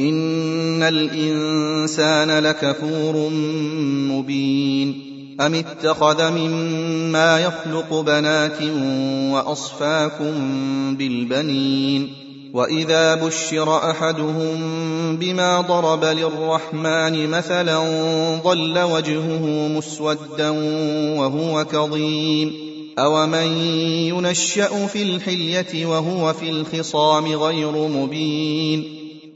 ان الانسان لكفور مبين ام اتخذ مما يخلق بنات واصفاكم بالبنين واذا بشر احدهم بما ضرب للرحمن مثلا ظل وجهه مسودا وهو كظيم اومن ينشا في الحليه وهو في الخصام غير مبين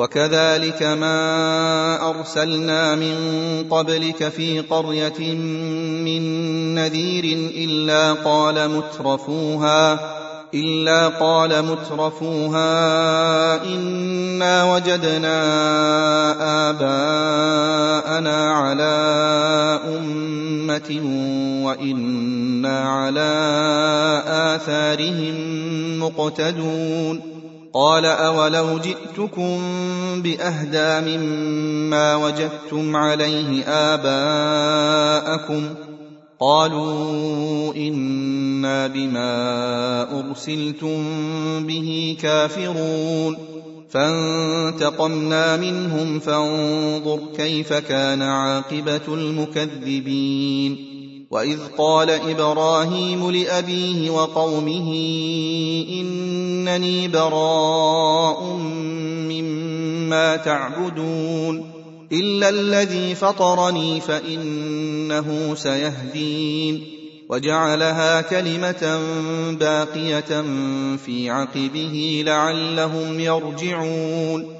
وكذلك ما أرسلنا من قبلك في قرية من نذير إلا قال مترفوها إلا قال مترفوها إنا وجدنا آباءنا على أمة وإنا على آثارهم مقتدون. قال أولو جئتكم بأهدى مما وجدتم عليه آباءكم قالوا إنا بما أرسلتم به كافرون فانتقمنا منهم فانظر كيف كان عاقبة المكذبين وإذ قال إبراهيم لأبيه وقومه إنني براء مما تعبدون إلا الذي فطرني فإنه سيهدين وجعلها كلمة باقية في عقبه لعلهم يرجعون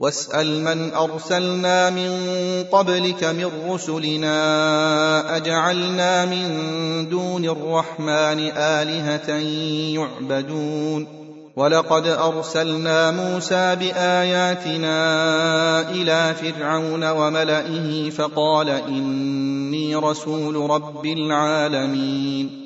واسأل من أرسلنا من قبلك من رسلنا أجعلنا من دون الرحمن آلهة يعبدون ولقد أرسلنا موسى بآياتنا إلى فرعون وملئه فقال إني رسول رب العالمين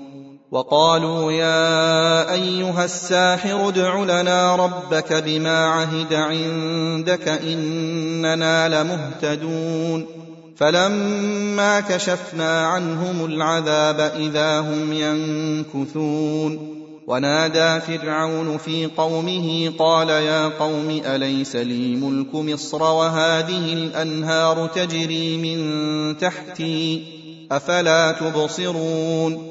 وقالوا يا أيها الساحر ادع لنا ربك بما عهد عندك إننا لمهتدون. فلما كشفنا عنهم العذاب إذا هم ينكثون. ونادى فرعون في قومه قال يا قوم أليس لي ملك مصر وهذه الأنهار تجري من تحتي أفلا تبصرون؟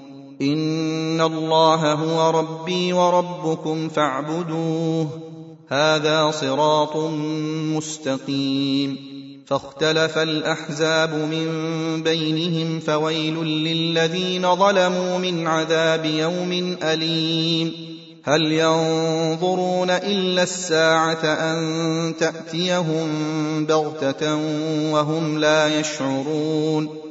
ان الله هو ربي وربكم فاعبدوه هذا صراط مستقيم فاختلف الاحزاب من بينهم فويل للذين ظلموا من عذاب يوم اليم هل ينظرون الا الساعة ان تاتيهم بغته وهم لا يشعرون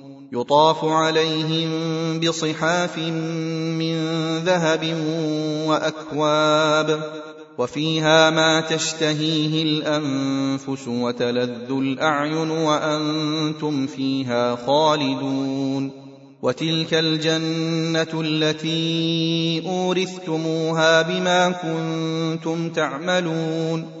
يطاف عليهم بصحاف من ذهب وأكواب وفيها ما تشتهيه الأنفس وتلذ الأعين وأنتم فيها خالدون وتلك الجنة التي أورثتموها بما كنتم تعملون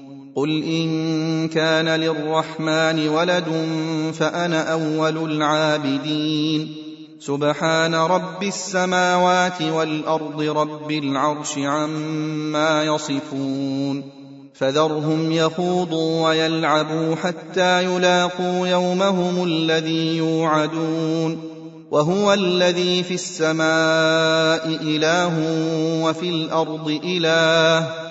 قل إن كان للرحمن ولد فأنا أول العابدين سبحان رب السماوات والارض رب العرش عما يصفون فذرهم يخوضوا ويلعبوا حتى يلاقوا يومهم الذي يوعدون وهو الذي في السماء اله وفي الأرض اله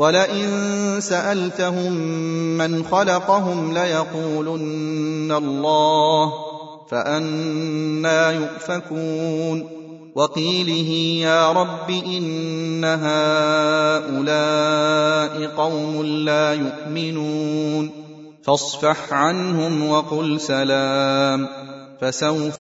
ولئن سألتهم من خلقهم ليقولن الله فأنا يؤفكون. وقيله يا رب إن هؤلاء قوم لا يؤمنون. فاصفح عنهم وقل سلام. فسوف